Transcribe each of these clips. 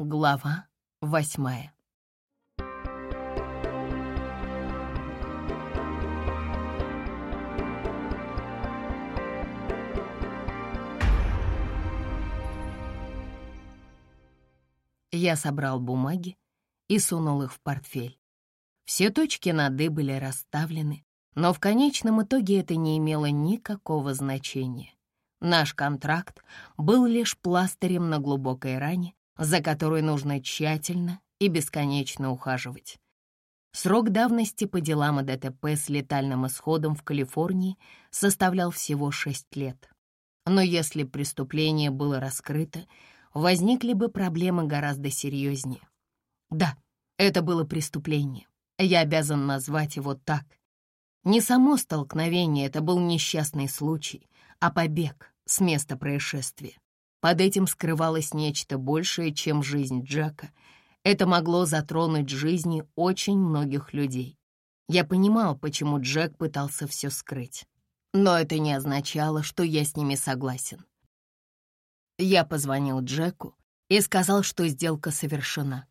Глава восьмая Я собрал бумаги и сунул их в портфель. Все точки над «и» были расставлены, но в конечном итоге это не имело никакого значения. Наш контракт был лишь пластырем на глубокой ране, за которой нужно тщательно и бесконечно ухаживать. Срок давности по делам о ДТП с летальным исходом в Калифорнии составлял всего 6 лет. Но если преступление было раскрыто, возникли бы проблемы гораздо серьезнее. Да, это было преступление. Я обязан назвать его так. Не само столкновение, это был несчастный случай, а побег с места происшествия. Под этим скрывалось нечто большее, чем жизнь Джека. Это могло затронуть жизни очень многих людей. Я понимал, почему Джек пытался все скрыть. Но это не означало, что я с ними согласен. Я позвонил Джеку и сказал, что сделка совершена.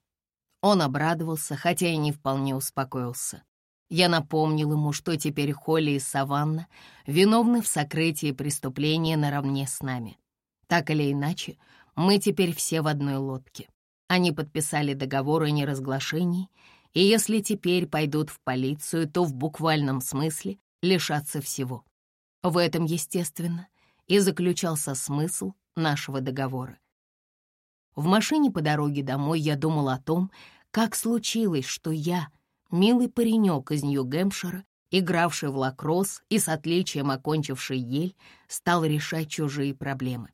Он обрадовался, хотя и не вполне успокоился. Я напомнил ему, что теперь Холли и Саванна виновны в сокрытии преступления наравне с нами. Так или иначе, мы теперь все в одной лодке. Они подписали договор о неразглашении, и если теперь пойдут в полицию, то в буквальном смысле лишатся всего. В этом, естественно, и заключался смысл нашего договора. В машине по дороге домой я думал о том, как случилось, что я, милый паренек из Нью-Гэмпшира, игравший в лакросс и с отличием окончивший ель, стал решать чужие проблемы.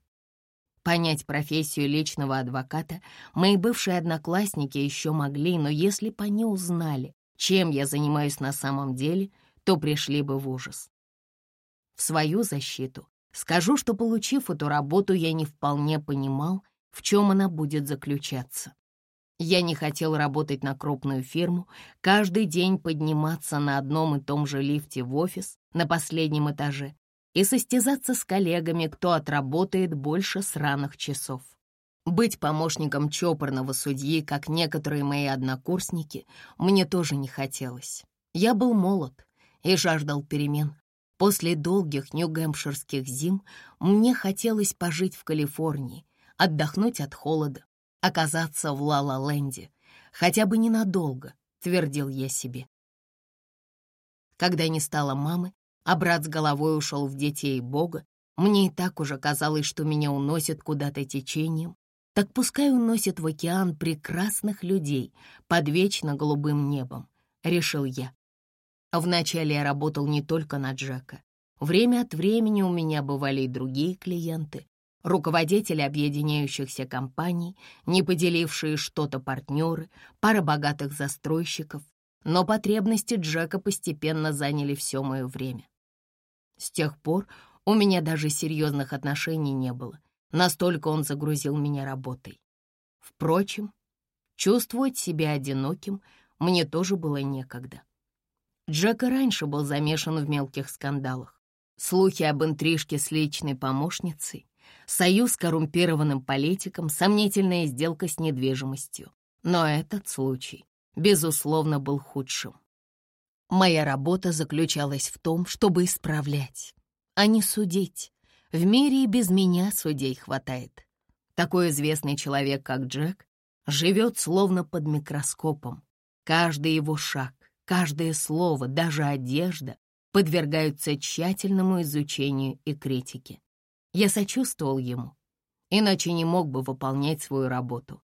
Понять профессию личного адвоката мои бывшие одноклассники еще могли, но если бы они узнали, чем я занимаюсь на самом деле, то пришли бы в ужас. В свою защиту скажу, что, получив эту работу, я не вполне понимал, в чем она будет заключаться. Я не хотел работать на крупную фирму, каждый день подниматься на одном и том же лифте в офис на последнем этаже и состязаться с коллегами, кто отработает больше сраных часов. Быть помощником чопорного судьи, как некоторые мои однокурсники, мне тоже не хотелось. Я был молод и жаждал перемен. После долгих нью-гэмпширских зим мне хотелось пожить в Калифорнии, отдохнуть от холода, оказаться в Ла-Ла-Ленде, хотя бы ненадолго, твердил я себе. Когда не стало мамы, а брат с головой ушел в детей Бога, мне и так уже казалось, что меня уносит куда-то течением, так пускай уносит в океан прекрасных людей под вечно голубым небом, решил я. Вначале я работал не только на Джека. Время от времени у меня бывали и другие клиенты, руководители объединяющихся компаний, не поделившие что-то партнеры, пара богатых застройщиков, но потребности Джека постепенно заняли все мое время. С тех пор у меня даже серьезных отношений не было, настолько он загрузил меня работой. Впрочем, чувствовать себя одиноким мне тоже было некогда. Джек раньше был замешан в мелких скандалах. Слухи об интрижке с личной помощницей, союз с коррумпированным политиком, сомнительная сделка с недвижимостью. Но этот случай, безусловно, был худшим. Моя работа заключалась в том, чтобы исправлять, а не судить. В мире и без меня судей хватает. Такой известный человек, как Джек, живет словно под микроскопом. Каждый его шаг, каждое слово, даже одежда подвергаются тщательному изучению и критике. Я сочувствовал ему, иначе не мог бы выполнять свою работу.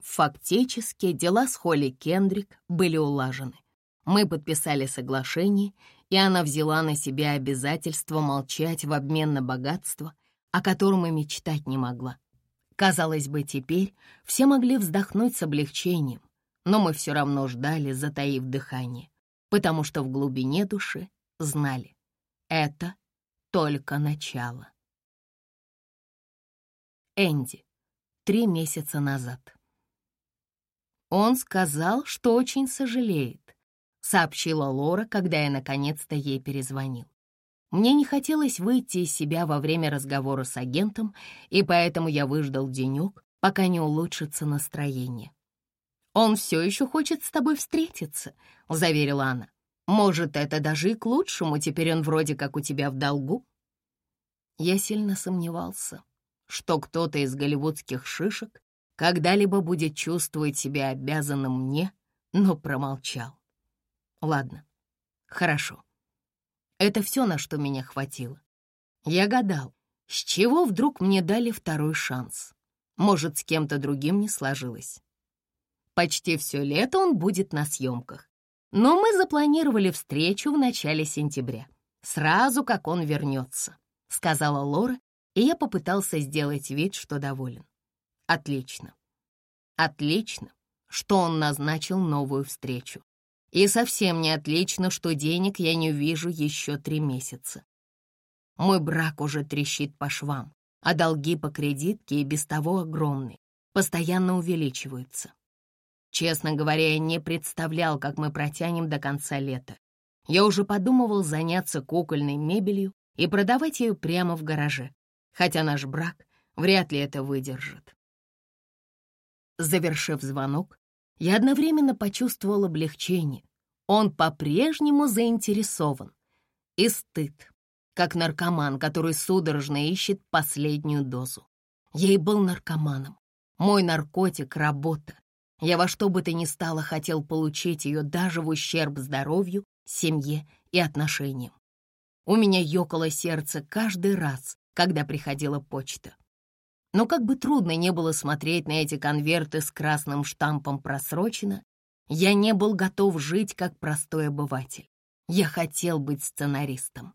Фактически дела с Холли Кендрик были улажены. Мы подписали соглашение, и она взяла на себя обязательство молчать в обмен на богатство, о котором и мечтать не могла. Казалось бы, теперь все могли вздохнуть с облегчением, но мы все равно ждали, затаив дыхание, потому что в глубине души знали — это только начало. Энди. Три месяца назад. Он сказал, что очень сожалеет, — сообщила Лора, когда я наконец-то ей перезвонил. Мне не хотелось выйти из себя во время разговора с агентом, и поэтому я выждал денек, пока не улучшится настроение. «Он все еще хочет с тобой встретиться», — заверила она. «Может, это даже и к лучшему, теперь он вроде как у тебя в долгу». Я сильно сомневался, что кто-то из голливудских шишек когда-либо будет чувствовать себя обязанным мне, но промолчал. Ладно, хорошо. Это все, на что меня хватило. Я гадал, с чего вдруг мне дали второй шанс. Может, с кем-то другим не сложилось. Почти все лето он будет на съемках. Но мы запланировали встречу в начале сентября, сразу как он вернется, сказала Лора, и я попытался сделать вид, что доволен. Отлично. Отлично, что он назначил новую встречу. И совсем не отлично, что денег я не вижу еще три месяца. Мой брак уже трещит по швам, а долги по кредитке и без того огромны, постоянно увеличиваются. Честно говоря, я не представлял, как мы протянем до конца лета. Я уже подумывал заняться кукольной мебелью и продавать ее прямо в гараже, хотя наш брак вряд ли это выдержит. Завершив звонок, я одновременно почувствовал облегчение. Он по-прежнему заинтересован. И стыд, как наркоман, который судорожно ищет последнюю дозу. Я и был наркоманом. Мой наркотик — работа. Я во что бы то ни стало хотел получить ее даже в ущерб здоровью, семье и отношениям. У меня ёкало сердце каждый раз, когда приходила почта. Но как бы трудно не было смотреть на эти конверты с красным штампом «Просрочено», я не был готов жить как простой обыватель. Я хотел быть сценаристом.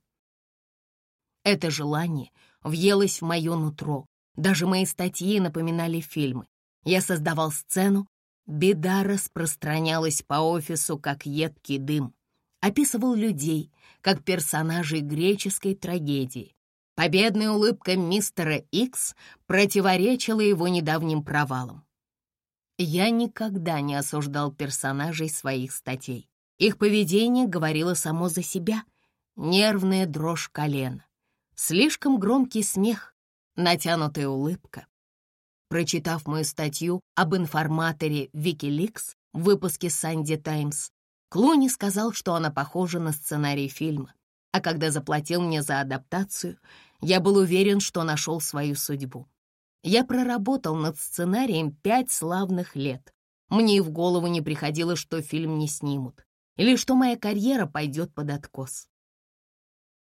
Это желание въелось в мое нутро. Даже мои статьи напоминали фильмы. Я создавал сцену. Беда распространялась по офису, как едкий дым. Описывал людей, как персонажей греческой трагедии. Победная улыбка мистера Икс противоречила его недавним провалам. Я никогда не осуждал персонажей своих статей. Их поведение говорило само за себя. Нервная дрожь колена, слишком громкий смех, натянутая улыбка. Прочитав мою статью об информаторе Wikileaks в выпуске Sunday Times, Клуни сказал, что она похожа на сценарий фильма. А когда заплатил мне за адаптацию, я был уверен, что нашел свою судьбу. Я проработал над сценарием пять славных лет. Мне и в голову не приходило, что фильм не снимут, или что моя карьера пойдет под откос.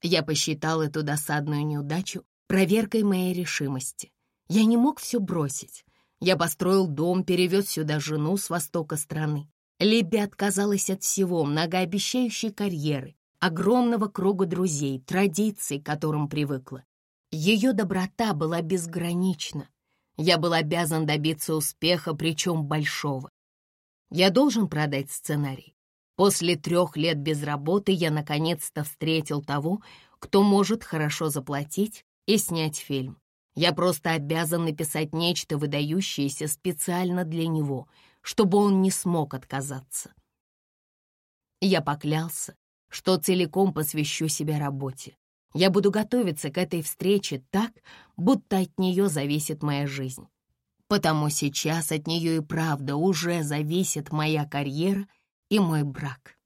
Я посчитал эту досадную неудачу проверкой моей решимости. Я не мог все бросить. Я построил дом, перевез сюда жену с востока страны. Либи отказалась от всего, многообещающей карьеры, огромного круга друзей, традиций, к которым привыкла. Ее доброта была безгранична. Я был обязан добиться успеха, причем большого. Я должен продать сценарий. После трех лет без работы я наконец-то встретил того, кто может хорошо заплатить и снять фильм. Я просто обязан написать нечто выдающееся специально для него, чтобы он не смог отказаться. Я поклялся, что целиком посвящу себя работе. Я буду готовиться к этой встрече так, будто от нее зависит моя жизнь. Потому сейчас от нее и правда уже зависит моя карьера — и мой брак.